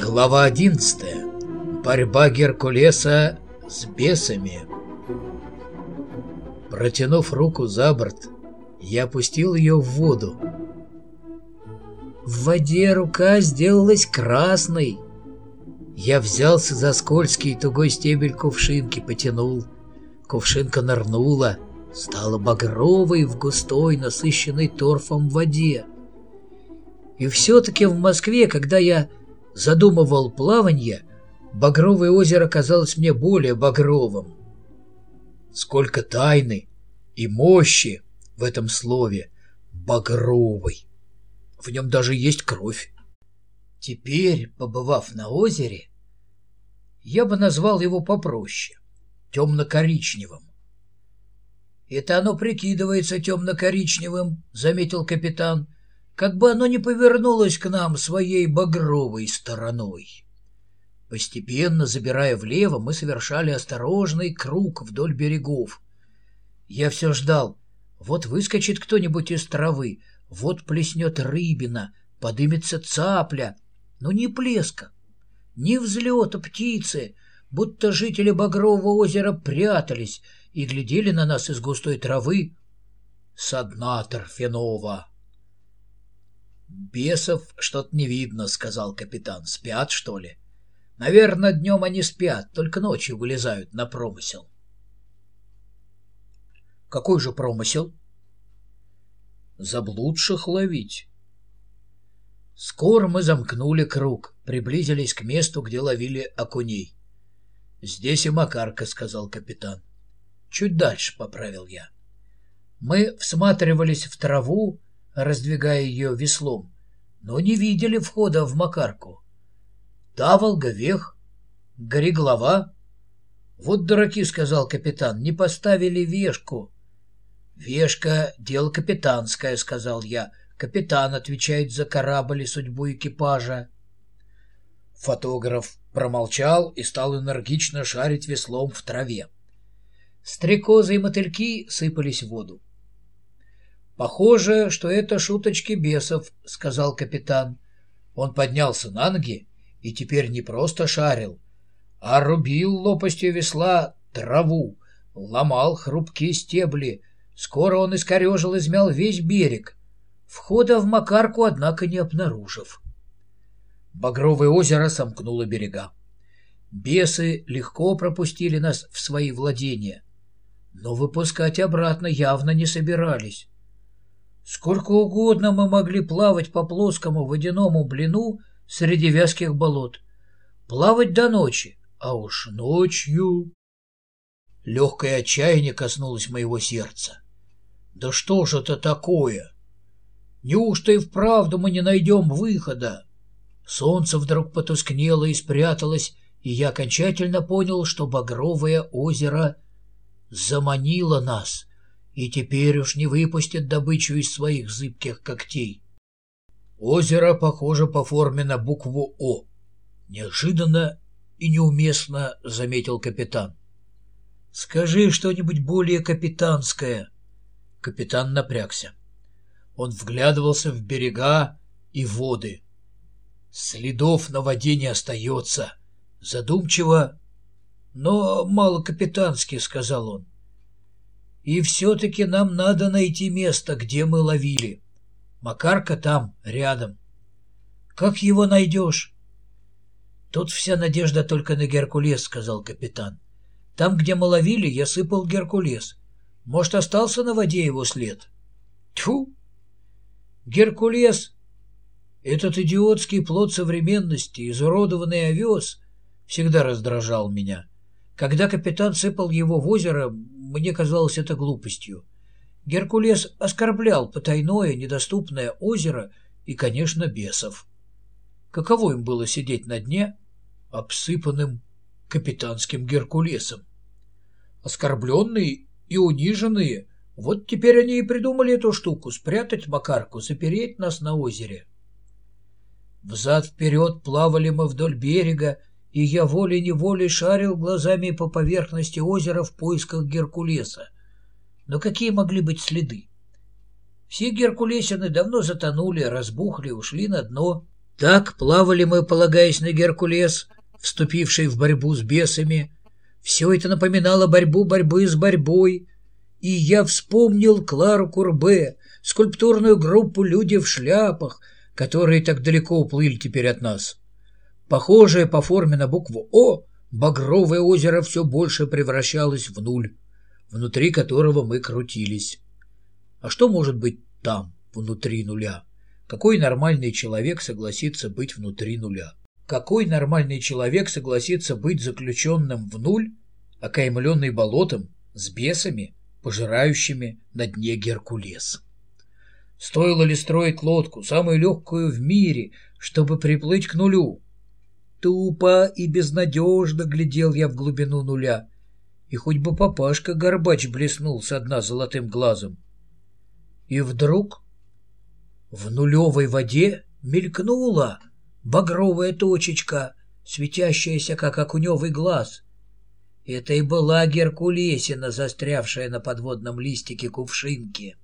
Глава 11. Борьба Геркулеса с бесами. Протянув руку за борт, я опустил ее в воду. В воде рука сделалась красной. Я взялся за скользкий тугой стебель кувшинки, потянул. Кувшинка нырнула, стала багровой в густой, насыщенной торфом воде. И все-таки в Москве, когда я задумывал плавание, багровое озеро казалось мне более багровым. Сколько тайны и мощи в этом слове «багровый». В нем даже есть кровь. Теперь, побывав на озере, я бы назвал его попроще — темно-коричневым. «Это оно прикидывается темно-коричневым», — заметил капитан, — как бы оно ни повернулось к нам своей багровой стороной. Постепенно, забирая влево, мы совершали осторожный круг вдоль берегов. Я все ждал. Вот выскочит кто-нибудь из травы, вот плеснет рыбина, подымется цапля. Но ни плеска, ни взлета птицы, будто жители Багрового озера прятались и глядели на нас из густой травы со дна торфяного. «Бесов что-то не видно», — сказал капитан. «Спят, что ли?» «Наверное, днем они спят, только ночью вылезают на промысел». «Какой же промысел?» «Заблудших ловить». Скоро мы замкнули круг, приблизились к месту, где ловили окуней. «Здесь и Макарка», — сказал капитан. «Чуть дальше», — поправил я. Мы всматривались в траву, раздвигая ее веслом, но не видели входа в Макарку. Таволга, вех, гореглава. Вот дураки, — сказал капитан, — не поставили вешку. Вешка — дело капитанское, — сказал я. Капитан отвечает за корабль и судьбу экипажа. Фотограф промолчал и стал энергично шарить веслом в траве. Стрекозы и мотыльки сыпались в воду. «Похоже, что это шуточки бесов», — сказал капитан. Он поднялся на ноги и теперь не просто шарил, а рубил лопастью весла траву, ломал хрупкие стебли. Скоро он искорежил, измял весь берег, входа в Макарку, однако, не обнаружив. Багровое озеро сомкнуло берега. Бесы легко пропустили нас в свои владения, но выпускать обратно явно не собирались. Сколько угодно мы могли плавать по плоскому водяному блину среди вязких болот. Плавать до ночи, а уж ночью... Легкое отчаяние коснулось моего сердца. Да что же это такое? Неужто и вправду мы не найдем выхода? Солнце вдруг потускнело и спряталось, и я окончательно понял, что багровое озеро заманило нас — и теперь уж не выпустит добычу из своих зыбких когтей. Озеро похоже по форме на букву «О». Неожиданно и неуместно заметил капитан. «Скажи что-нибудь более капитанское». Капитан напрягся. Он вглядывался в берега и воды. Следов на воде не остается. Задумчиво, но мало капитански, сказал он. И все-таки нам надо найти место, где мы ловили. Макарка там, рядом. Как его найдешь? Тут вся надежда только на Геркулес, сказал капитан. Там, где мы ловили, я сыпал Геркулес. Может, остался на воде его след? Тьфу! Геркулес, этот идиотский плод современности, изуродованный овес, всегда раздражал меня. Когда капитан сыпал его в озеро, мне казалось это глупостью. Геркулес оскорблял потайное, недоступное озеро и, конечно, бесов. Каково им было сидеть на дне, обсыпанным капитанским Геркулесом? Оскорбленные и униженные, вот теперь они и придумали эту штуку — спрятать Макарку, запереть нас на озере. Взад-вперед плавали мы вдоль берега, и я волей-неволей шарил глазами по поверхности озера в поисках Геркулеса. Но какие могли быть следы? Все Геркулесины давно затонули, разбухли, ушли на дно. Так плавали мы, полагаясь на Геркулес, вступивший в борьбу с бесами. Все это напоминало борьбу борьбы с борьбой. И я вспомнил Клару Курбе, скульптурную группу «Люди в шляпах», которые так далеко уплыли теперь от нас. Похожее по форме на букву «О», багровое озеро все больше превращалось в нуль, внутри которого мы крутились. А что может быть там, внутри нуля? Какой нормальный человек согласится быть внутри нуля? Какой нормальный человек согласится быть заключенным в нуль, окаймленный болотом, с бесами, пожирающими на дне Геркулес? Стоило ли строить лодку, самую легкую в мире, чтобы приплыть к нулю? Тупо и безнадежно глядел я в глубину нуля, и хоть бы папашка Горбач блеснул со дна золотым глазом. И вдруг в нулевой воде мелькнула багровая точечка, светящаяся, как окуневый глаз. Это и была Геркулесина, застрявшая на подводном листике кувшинки.